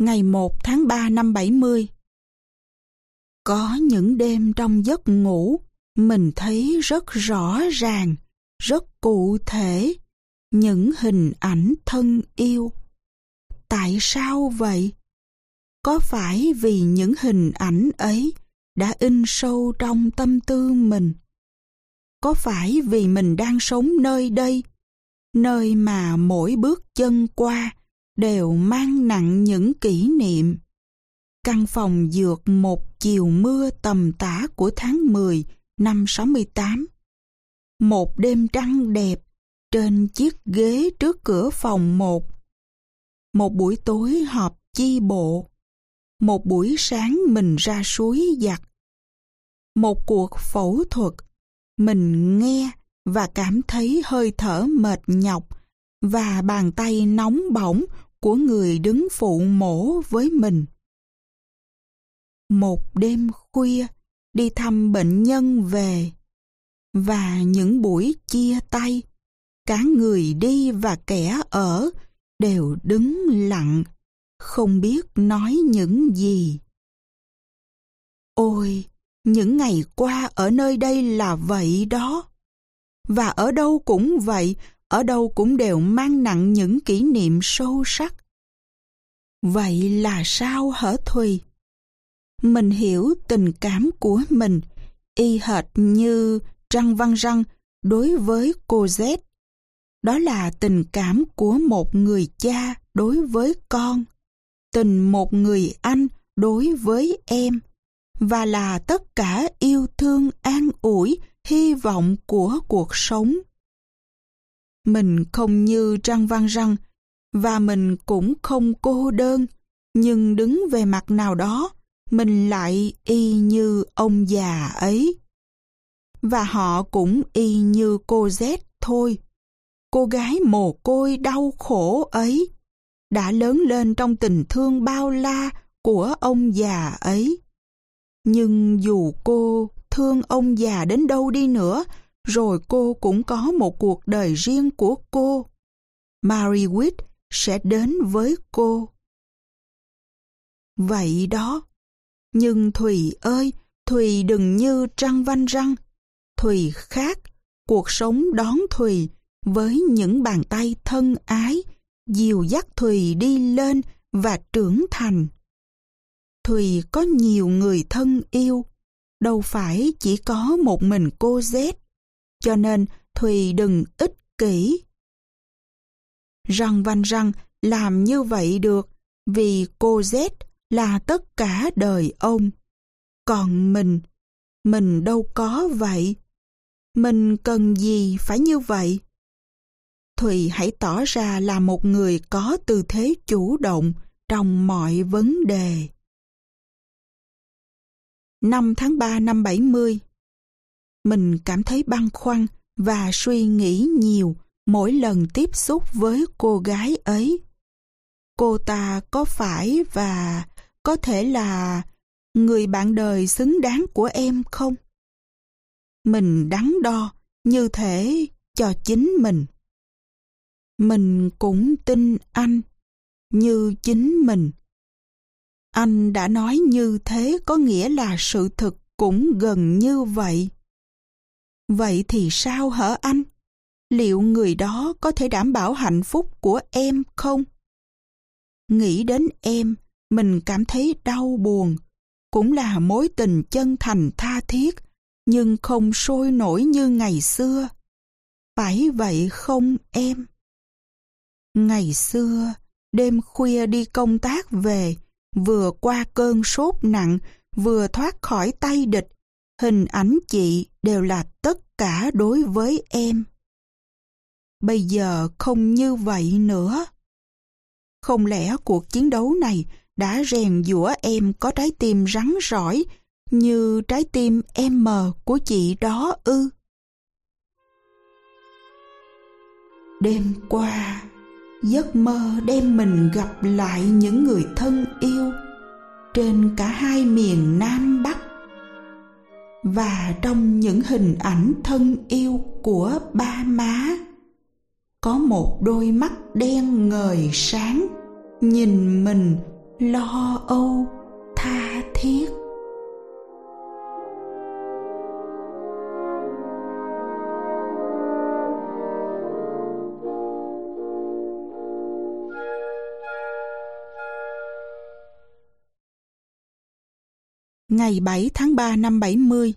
Ngày 1 tháng 3 năm 70 Có những đêm trong giấc ngủ, mình thấy rất rõ ràng, rất cụ thể, những hình ảnh thân yêu. Tại sao vậy? Có phải vì những hình ảnh ấy đã in sâu trong tâm tư mình? Có phải vì mình đang sống nơi đây, nơi mà mỗi bước chân qua đều mang nặng những kỷ niệm. Căn phòng dược một chiều mưa tầm tã của tháng 10 năm 68. Một đêm trăng đẹp trên chiếc ghế trước cửa phòng một. Một buổi tối họp chi bộ. Một buổi sáng mình ra suối giặt. Một cuộc phẫu thuật, mình nghe và cảm thấy hơi thở mệt nhọc và bàn tay nóng bỏng của người đứng phụ mổ với mình. Một đêm khuya, đi thăm bệnh nhân về, và những buổi chia tay, cả người đi và kẻ ở đều đứng lặng, không biết nói những gì. Ôi, những ngày qua ở nơi đây là vậy đó. Và ở đâu cũng vậy, ở đâu cũng đều mang nặng những kỷ niệm sâu sắc. Vậy là sao hở Thùy? Mình hiểu tình cảm của mình y hệt như Trăng Văn Răng đối với cô Z. Đó là tình cảm của một người cha đối với con, tình một người anh đối với em, và là tất cả yêu thương an ủi, hy vọng của cuộc sống. Mình không như trang Văn Răng, và mình cũng không cô đơn, nhưng đứng về mặt nào đó, mình lại y như ông già ấy. Và họ cũng y như cô Z thôi. Cô gái mồ côi đau khổ ấy đã lớn lên trong tình thương bao la của ông già ấy. Nhưng dù cô thương ông già đến đâu đi nữa, rồi cô cũng có một cuộc đời riêng của cô. Mary Witt sẽ đến với cô. Vậy đó, nhưng Thùy ơi, Thùy đừng như trăng văn răng. Thùy khác, cuộc sống đón Thùy với những bàn tay thân ái, dìu dắt Thùy đi lên và trưởng thành. Thùy có nhiều người thân yêu, đâu phải chỉ có một mình cô Z, cho nên Thùy đừng ích kỷ. Răng văn răng làm như vậy được vì cô Z là tất cả đời ông. Còn mình, mình đâu có vậy. Mình cần gì phải như vậy? Thùy hãy tỏ ra là một người có tư thế chủ động trong mọi vấn đề. 5 tháng 3 năm 70 mình cảm thấy băn khoăn và suy nghĩ nhiều mỗi lần tiếp xúc với cô gái ấy. Cô ta có phải và có thể là người bạn đời xứng đáng của em không? Mình đắn đo như thể cho chính mình. Mình cũng tin anh như chính mình. Anh đã nói như thế có nghĩa là sự thực cũng gần như vậy. Vậy thì sao hở anh? Liệu người đó có thể đảm bảo hạnh phúc của em không? Nghĩ đến em, mình cảm thấy đau buồn. Cũng là mối tình chân thành tha thiết, nhưng không sôi nổi như ngày xưa. Phải vậy không em? Ngày xưa, đêm khuya đi công tác về, vừa qua cơn sốt nặng, vừa thoát khỏi tay địch, hình ảnh chị đều là tất cả đối với em. Bây giờ không như vậy nữa. Không lẽ cuộc chiến đấu này đã rèn giũa em có trái tim rắn rỏi như trái tim em mờ của chị đó ư? Đêm qua, giấc mơ đem mình gặp lại những người thân yêu trên cả hai miền Nam Bắc và trong những hình ảnh thân yêu của ba má, có một đôi mắt đen ngời sáng, nhìn mình lo âu, tha thiết. Ngày 7 tháng 3 năm 70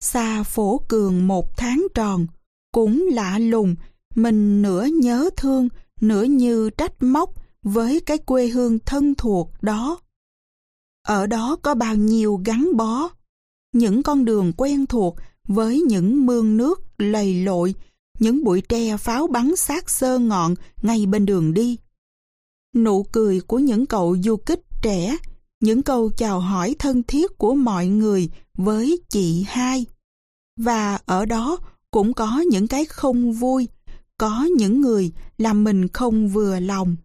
Xa phổ cường một tháng tròn, Cũng lạ lùng, Mình nửa nhớ thương, Nửa như trách móc Với cái quê hương thân thuộc đó. Ở đó có bao nhiêu gắn bó, Những con đường quen thuộc Với những mương nước lầy lội, Những bụi tre pháo bắn sát sơ ngọn Ngay bên đường đi. Nụ cười của những cậu du kích trẻ những câu chào hỏi thân thiết của mọi người với chị hai. Và ở đó cũng có những cái không vui, có những người làm mình không vừa lòng.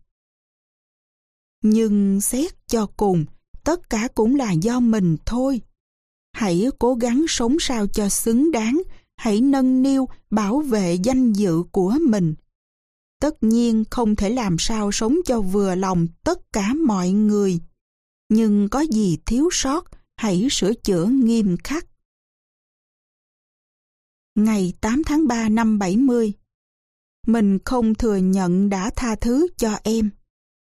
Nhưng xét cho cùng, tất cả cũng là do mình thôi. Hãy cố gắng sống sao cho xứng đáng, hãy nâng niu bảo vệ danh dự của mình. Tất nhiên không thể làm sao sống cho vừa lòng tất cả mọi người nhưng có gì thiếu sót, hãy sửa chữa nghiêm khắc. Ngày 8 tháng 3 năm 70 Mình không thừa nhận đã tha thứ cho em,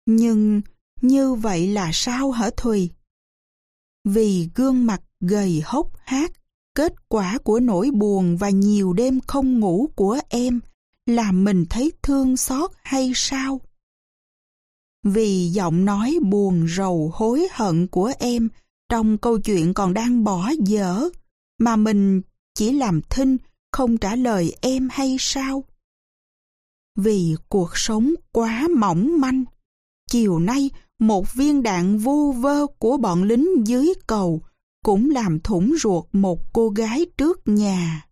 nhưng như vậy là sao hả Thùy? Vì gương mặt gầy hốc hác, kết quả của nỗi buồn và nhiều đêm không ngủ của em làm mình thấy thương xót hay sao? Vì giọng nói buồn rầu hối hận của em trong câu chuyện còn đang bỏ dở, mà mình chỉ làm thinh, không trả lời em hay sao? Vì cuộc sống quá mỏng manh, chiều nay một viên đạn vu vơ của bọn lính dưới cầu cũng làm thủng ruột một cô gái trước nhà.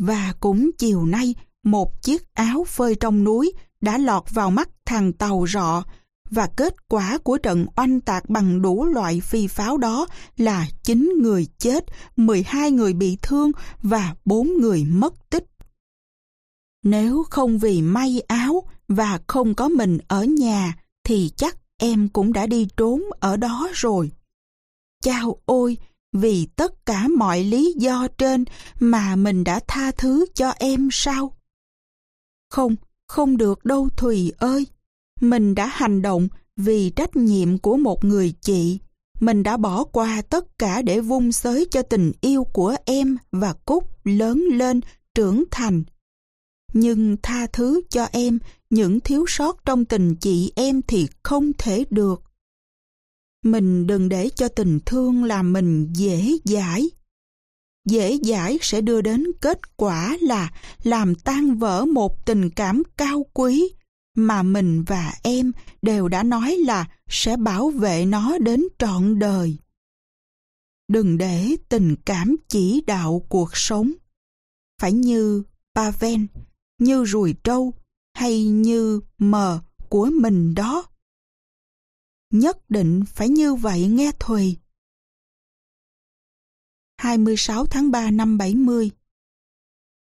Và cũng chiều nay, một chiếc áo phơi trong núi đã lọt vào mắt thằng tàu rọ và kết quả của trận oanh tạc bằng đủ loại phi pháo đó là 9 người chết, 12 người bị thương và 4 người mất tích. Nếu không vì may áo và không có mình ở nhà thì chắc em cũng đã đi trốn ở đó rồi. Chao ôi, vì tất cả mọi lý do trên mà mình đã tha thứ cho em sao? Không, không được đâu Thùy ơi. Mình đã hành động vì trách nhiệm của một người chị. Mình đã bỏ qua tất cả để vung xới cho tình yêu của em và Cúc lớn lên, trưởng thành. Nhưng tha thứ cho em những thiếu sót trong tình chị em thì không thể được. Mình đừng để cho tình thương làm mình dễ dãi dễ dãi sẽ đưa đến kết quả là làm tan vỡ một tình cảm cao quý mà mình và em đều đã nói là sẽ bảo vệ nó đến trọn đời. Đừng để tình cảm chỉ đạo cuộc sống. Phải như Paven, như rùi trâu hay như mờ của mình đó. Nhất định phải như vậy nghe Thùy. 26 tháng 3 năm 70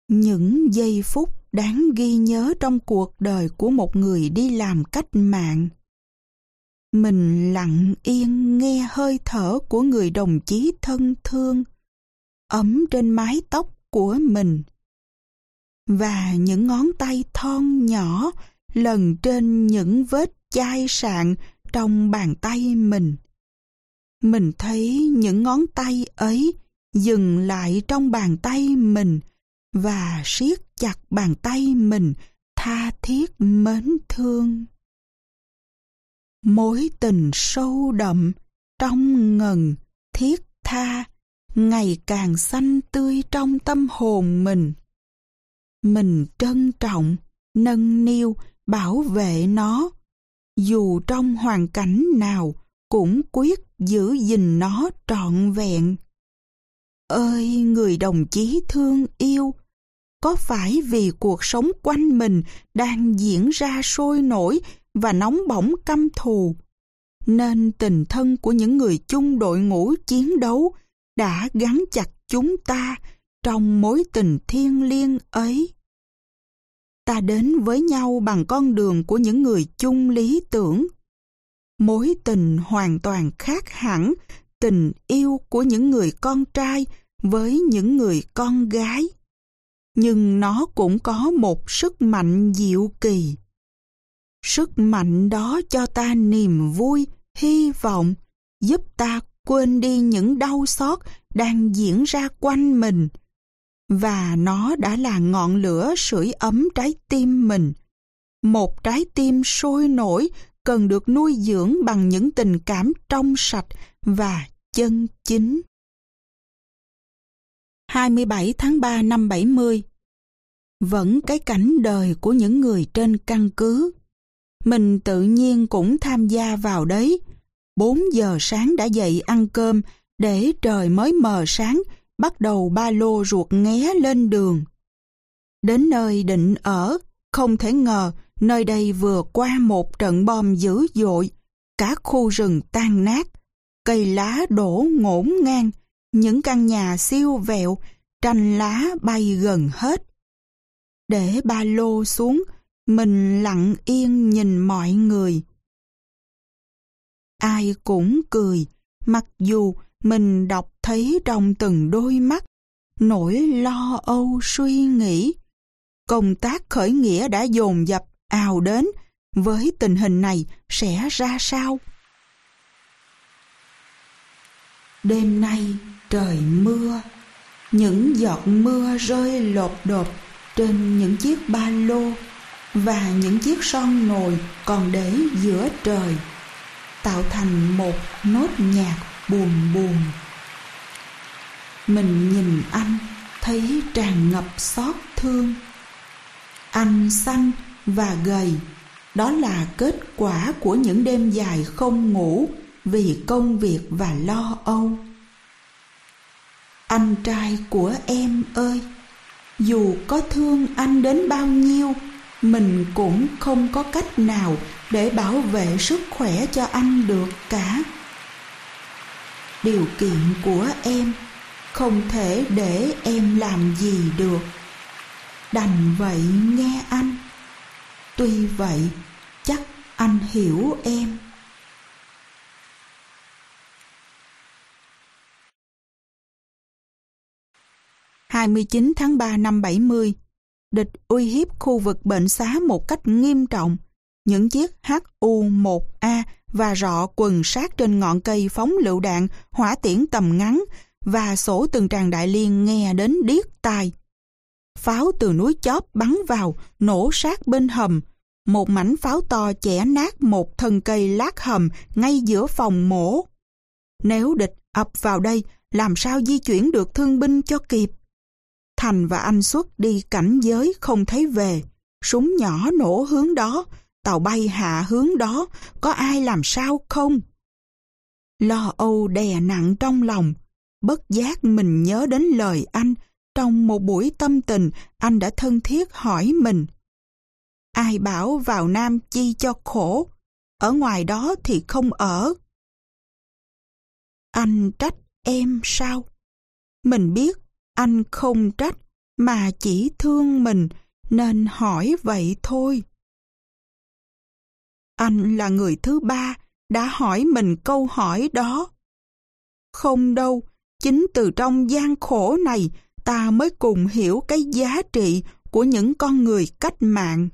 Những giây phút đáng ghi nhớ trong cuộc đời của một người đi làm cách mạng. Mình lặng yên nghe hơi thở của người đồng chí thân thương, ấm trên mái tóc của mình. Và những ngón tay thon nhỏ lần trên những vết chai sạn trong bàn tay mình. Mình thấy những ngón tay ấy dừng lại trong bàn tay mình và siết chặt bàn tay mình tha thiết mến thương. Mối tình sâu đậm, trong ngần, thiết tha, ngày càng xanh tươi trong tâm hồn mình. Mình trân trọng, nâng niu, bảo vệ nó, dù trong hoàn cảnh nào cũng quyết giữ gìn nó trọn vẹn. Ơi người đồng chí thương yêu, có phải vì cuộc sống quanh mình đang diễn ra sôi nổi và nóng bỏng căm thù, nên tình thân của những người chung đội ngũ chiến đấu đã gắn chặt chúng ta trong mối tình thiêng liêng ấy. Ta đến với nhau bằng con đường của những người chung lý tưởng. mối tình hoàn toàn khác hẳn tình yêu của những người con trai với những người con gái. Nhưng nó cũng có một sức mạnh diệu kỳ. Sức mạnh đó cho ta niềm vui, hy vọng, giúp ta quên đi những đau xót đang diễn ra quanh mình. Và nó đã là ngọn lửa sưởi ấm trái tim mình. Một trái tim sôi nổi cần được nuôi dưỡng bằng những tình cảm trong sạch và chân chính. 27 tháng 3 năm 70 Vẫn cái cảnh đời của những người trên căn cứ. Mình tự nhiên cũng tham gia vào đấy. 4 giờ sáng đã dậy ăn cơm để trời mới mờ sáng bắt đầu ba lô ruột nghé lên đường. Đến nơi định ở, không thể ngờ nơi đây vừa qua một trận bom dữ dội, cả khu rừng tan nát, cây lá đổ ngổn ngang, những căn nhà siêu vẹo, tranh lá bay gần hết. Để ba lô xuống, mình lặng yên nhìn mọi người. Ai cũng cười, mặc dù mình đọc thấy trong từng đôi mắt nỗi lo âu suy nghĩ. Công tác khởi nghĩa đã dồn dập ào đến, với tình hình này sẽ ra sao? Đêm nay trời mưa, những giọt mưa rơi lột đột trên những chiếc ba lô và những chiếc son nồi còn để giữa trời, tạo thành một nốt nhạc buồn buồn. Mình nhìn anh thấy tràn ngập xót thương. Anh xanh và gầy, đó là kết quả của những đêm dài không ngủ vì công việc và lo âu. Anh trai của em ơi, dù có thương anh đến bao nhiêu, mình cũng không có cách nào để bảo vệ sức khỏe cho anh được cả. Điều kiện của em không thể để em làm gì được. Đành vậy nghe anh. Tuy vậy, chắc anh hiểu em. Hai mươi chín tháng 3 năm 70, địch uy hiếp khu vực bệnh xá một cách nghiêm trọng. Những chiếc HU-1A và rọ quần sát trên ngọn cây phóng lựu đạn, hỏa tiễn tầm ngắn và sổ từng tràng đại liên nghe đến điếc tai. Pháo từ núi chóp bắn vào, nổ sát bên hầm. Một mảnh pháo to chẻ nát một thân cây lát hầm ngay giữa phòng mổ. Nếu địch ập vào đây, làm sao di chuyển được thương binh cho kịp? Thành và anh xuất đi cảnh giới không thấy về. Súng nhỏ nổ hướng đó, tàu bay hạ hướng đó, có ai làm sao không? Lo âu đè nặng trong lòng, bất giác mình nhớ đến lời anh trong một buổi tâm tình, anh đã thân thiết hỏi mình. Ai bảo vào Nam chi cho khổ, ở ngoài đó thì không ở. Anh trách em sao? Mình biết anh không trách, mà chỉ thương mình, nên hỏi vậy thôi. Anh là người thứ ba đã hỏi mình câu hỏi đó. Không đâu, chính từ trong gian khổ này ta mới cùng hiểu cái giá trị của những con người cách mạng.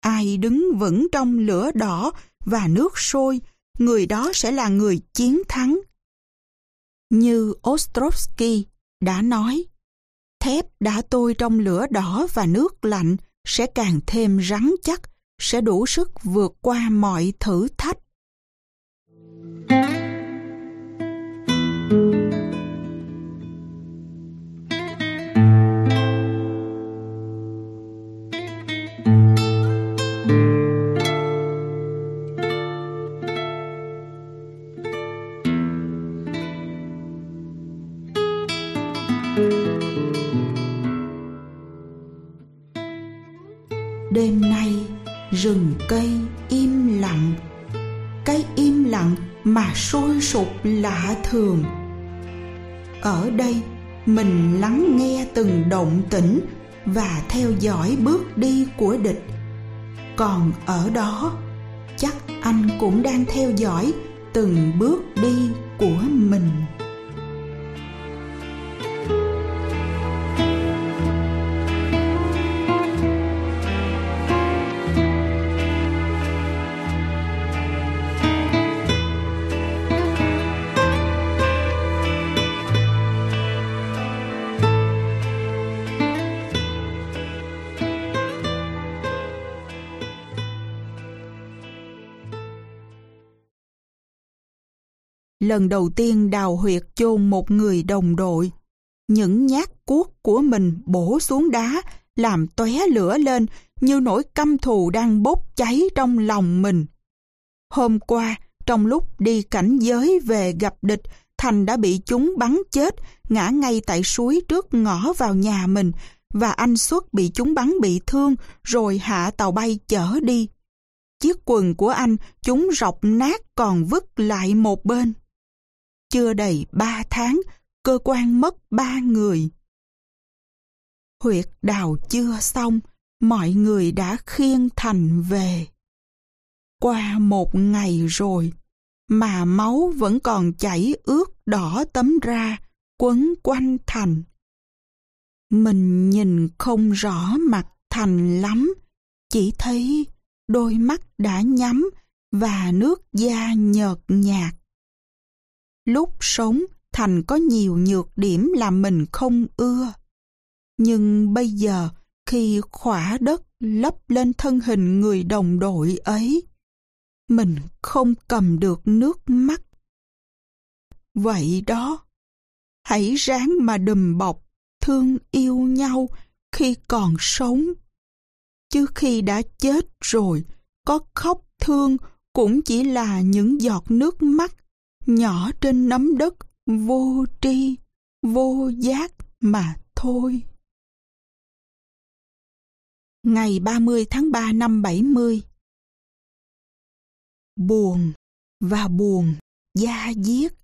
Ai đứng vững trong lửa đỏ và nước sôi, người đó sẽ là người chiến thắng. Như Ostrovsky đã nói, thép đã tôi trong lửa đỏ và nước lạnh sẽ càng thêm rắn chắc, sẽ đủ sức vượt qua mọi thử thách. Đêm nay rừng cây im lặng Cái im lặng mà sôi sục lạ thường. Ở đây mình lắng nghe từng động tĩnh Và theo dõi bước đi của địch. Còn ở đó, chắc anh cũng đang theo dõi từng bước đi của mình. Lần đầu tiên đào huyệt chôn một người đồng đội. Những nhát cuốc của mình bổ xuống đá, làm tóe lửa lên như nỗi căm thù đang bốc cháy trong lòng mình. Hôm qua, trong lúc đi cảnh giới về gặp địch, Thành đã bị chúng bắn chết, ngã ngay tại suối trước ngõ vào nhà mình, và anh xuất bị chúng bắn bị thương, rồi hạ tàu bay chở đi. Chiếc quần của anh chúng rọc nát còn vứt lại một bên. Chưa đầy ba tháng, cơ quan mất ba người. Huyệt đào chưa xong, mọi người đã khiêng Thành về. Qua một ngày rồi, mà máu vẫn còn chảy ướt đỏ tấm ra, quấn quanh Thành. Mình nhìn không rõ mặt Thành lắm, chỉ thấy đôi mắt đã nhắm và nước da nhợt nhạt. Lúc sống, Thành có nhiều nhược điểm làm mình không ưa. Nhưng bây giờ, khi khỏa đất lấp lên thân hình người đồng đội ấy, mình không cầm được nước mắt. Vậy đó, hãy ráng mà đùm bọc, thương yêu nhau khi còn sống. Chứ khi đã chết rồi, có khóc thương cũng chỉ là những giọt nước mắt nhỏ trên nắm đất vô tri, vô giác mà thôi. Ngày 30 tháng 3 năm 70 Buồn và buồn, da diết.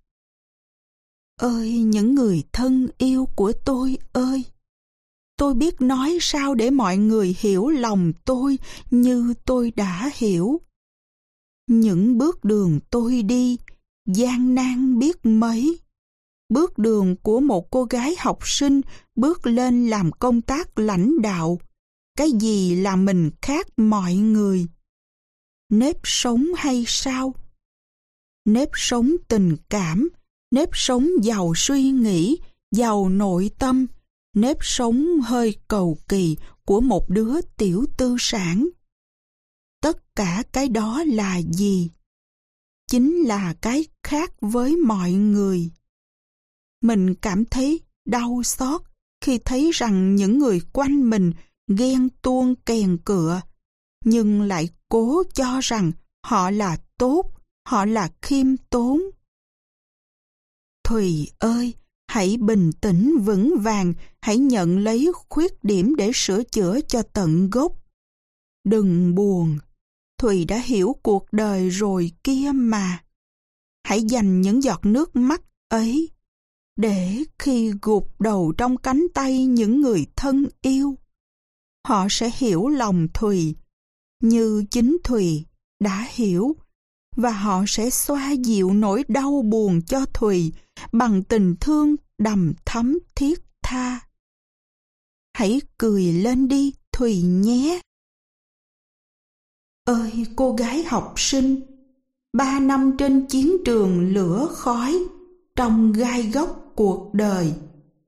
Ơi những người thân yêu của tôi ơi! Tôi biết nói sao để mọi người hiểu lòng tôi như tôi đã hiểu. Những bước đường tôi đi gian nan biết mấy. Bước đường của một cô gái học sinh bước lên làm công tác lãnh đạo. Cái gì là mình khác mọi người? Nếp sống hay sao? Nếp sống tình cảm, nếp sống giàu suy nghĩ, giàu nội tâm, nếp sống hơi cầu kỳ của một đứa tiểu tư sản. Tất cả cái đó là gì? Chính là cái khác với mọi người. Mình cảm thấy đau xót khi thấy rằng những người quanh mình ghen tuông kèn cựa, nhưng lại cố cho rằng họ là tốt, họ là khiêm tốn. Thùy ơi, hãy bình tĩnh vững vàng, hãy nhận lấy khuyết điểm để sửa chữa cho tận gốc. Đừng buồn, Thùy đã hiểu cuộc đời rồi kia mà. Hãy dành những giọt nước mắt ấy để khi gục đầu trong cánh tay những người thân yêu, họ sẽ hiểu lòng Thùy như chính Thùy đã hiểu và họ sẽ xoa dịu nỗi đau buồn cho Thùy bằng tình thương đầm thắm thiết tha. Hãy cười lên đi Thùy nhé. Ơi cô gái học sinh, ba năm trên chiến trường lửa khói, trong gai góc cuộc đời,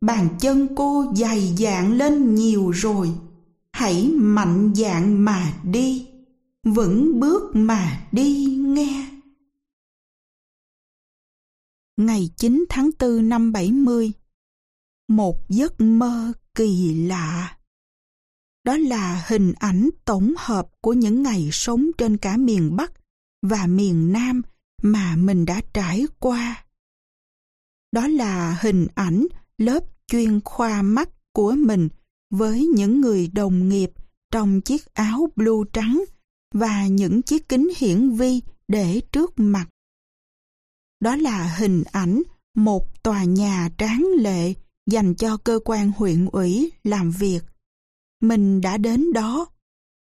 bàn chân cô dày dạn lên nhiều rồi. Hãy mạnh dạn mà đi, vững bước mà đi nghe. Ngày 9 tháng 4 năm 70 Một giấc mơ kỳ lạ đó là hình ảnh tổng hợp của những ngày sống trên cả miền Bắc và miền Nam mà mình đã trải qua. Đó là hình ảnh lớp chuyên khoa mắt của mình với những người đồng nghiệp trong chiếc áo blue trắng và những chiếc kính hiển vi để trước mặt. Đó là hình ảnh một tòa nhà tráng lệ dành cho cơ quan huyện ủy làm việc mình đã đến đó.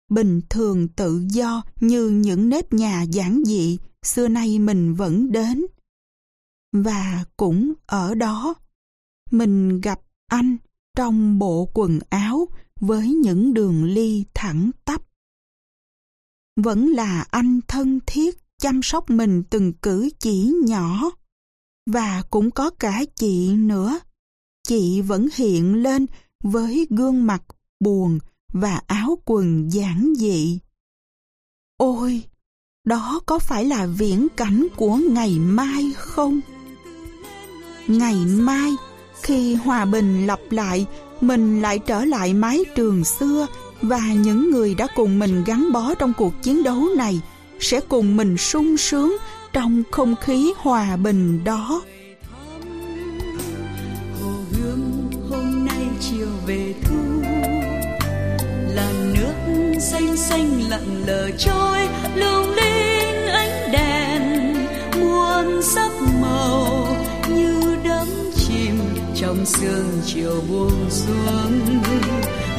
bình thường tự do như những nếp nhà giản dị xưa nay mình vẫn đến. Và cũng ở đó, mình gặp anh trong bộ quần áo với những đường ly thẳng tắp. Vẫn là anh thân thiết chăm sóc mình từng cử chỉ nhỏ. Và cũng có cả chị nữa. Chị vẫn hiện lên với gương mặt buồn và áo quần giản dị. Ôi, đó có phải là viễn cảnh của ngày mai không? Ngày mai, khi hòa bình lặp lại, mình lại trở lại mái trường xưa và những người đã cùng mình gắn bó trong cuộc chiến đấu này sẽ cùng mình sung sướng trong không khí hòa bình đó. Hồ Hương hôm nay chiều về thăm xanh xanh lặng lờ trôi lung linh ánh đèn, muôn sắc màu như đắm chìm trong sương chiều buông xuống.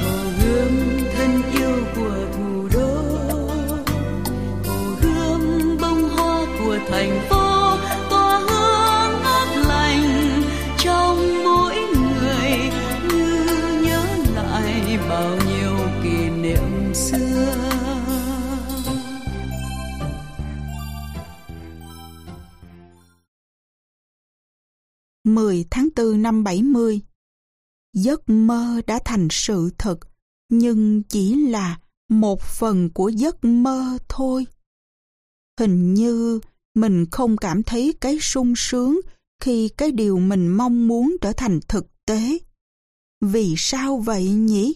Hồ gươm thân yêu của thủ đô, hồ gươm bông hoa của thành phố. 10 tháng 4 năm 70 Giấc mơ đã thành sự thật, nhưng chỉ là một phần của giấc mơ thôi. Hình như mình không cảm thấy cái sung sướng khi cái điều mình mong muốn trở thành thực tế. Vì sao vậy nhỉ?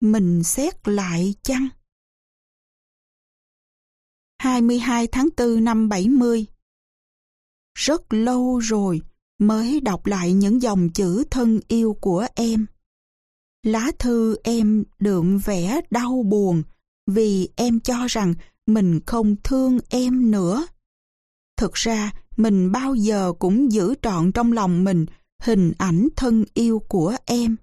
Mình xét lại chăng? 22 tháng 4 năm 70 Rất lâu rồi mới đọc lại những dòng chữ thân yêu của em. Lá thư em đượm vẻ đau buồn vì em cho rằng mình không thương em nữa. Thực ra, mình bao giờ cũng giữ trọn trong lòng mình hình ảnh thân yêu của em.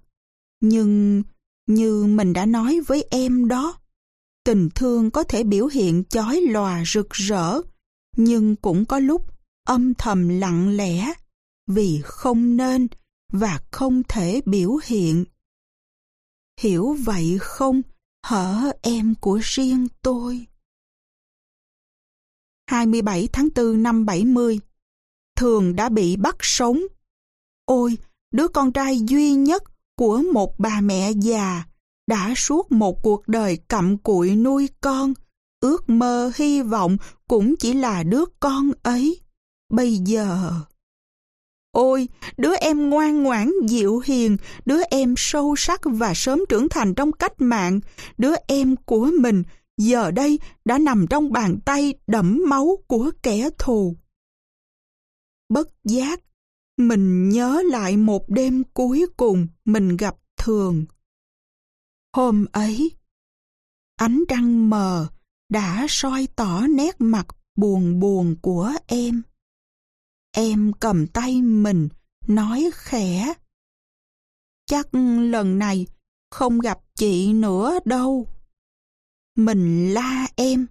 Nhưng, như mình đã nói với em đó, tình thương có thể biểu hiện chói lòa rực rỡ, nhưng cũng có lúc âm thầm lặng lẽ, vì không nên và không thể biểu hiện. Hiểu vậy không, hở em của riêng tôi? 27 tháng 4 năm 70 Thường đã bị bắt sống. Ôi, đứa con trai duy nhất của một bà mẹ già đã suốt một cuộc đời cặm cụi nuôi con, ước mơ hy vọng cũng chỉ là đứa con ấy. Bây giờ... Ôi, đứa em ngoan ngoãn, dịu hiền, đứa em sâu sắc và sớm trưởng thành trong cách mạng, đứa em của mình giờ đây đã nằm trong bàn tay đẫm máu của kẻ thù. Bất giác, mình nhớ lại một đêm cuối cùng mình gặp Thường. Hôm ấy, ánh trăng mờ đã soi tỏ nét mặt buồn buồn của em. Em cầm tay mình, nói khẽ. Chắc lần này không gặp chị nữa đâu. Mình la em,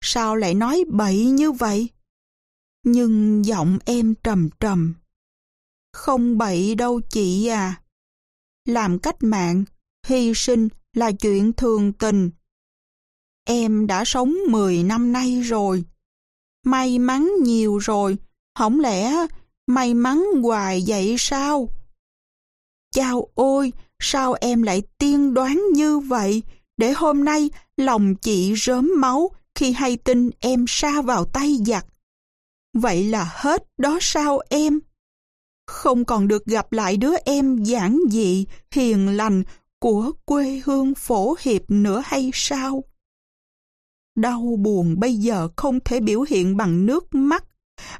sao lại nói bậy như vậy? Nhưng giọng em trầm trầm. Không bậy đâu chị à. Làm cách mạng, hy sinh là chuyện thường tình. Em đã sống 10 năm nay rồi. May mắn nhiều rồi, không lẽ may mắn hoài vậy sao? Chao ôi, sao em lại tiên đoán như vậy? Để hôm nay lòng chị rớm máu khi hay tin em sa vào tay giặc. Vậy là hết đó sao em? Không còn được gặp lại đứa em giản dị, hiền lành của quê hương phổ hiệp nữa hay sao? Đau buồn bây giờ không thể biểu hiện bằng nước mắt,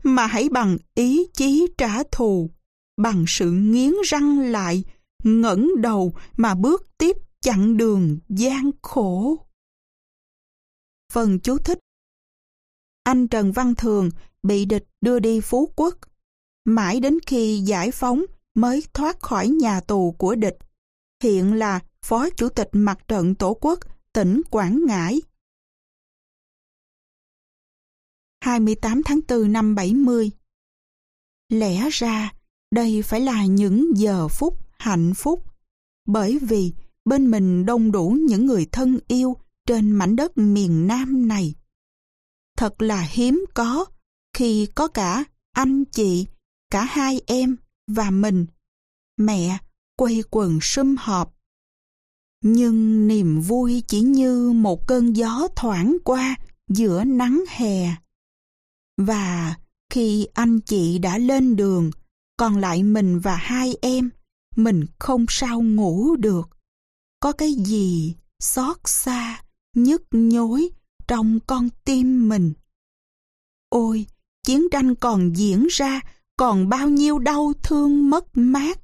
mà hãy bằng ý chí trả thù, bằng sự nghiến răng lại, ngẩng đầu mà bước tiếp chặng đường gian khổ. Phần chú thích Anh Trần Văn Thường bị địch đưa đi Phú Quốc. Mãi đến khi giải phóng mới thoát khỏi nhà tù của địch. Hiện là Phó Chủ tịch Mặt trận Tổ quốc tỉnh Quảng Ngãi. 28 tháng 4 năm 70 Lẽ ra, đây phải là những giờ phút hạnh phúc, bởi vì bên mình đông đủ những người thân yêu trên mảnh đất miền Nam này. Thật là hiếm có khi có cả anh chị, cả hai em và mình, mẹ quây quần sum họp. Nhưng niềm vui chỉ như một cơn gió thoảng qua giữa nắng hè. Và khi anh chị đã lên đường, còn lại mình và hai em, mình không sao ngủ được. Có cái gì xót xa, nhức nhối trong con tim mình. Ôi, chiến tranh còn diễn ra, còn bao nhiêu đau thương mất mát.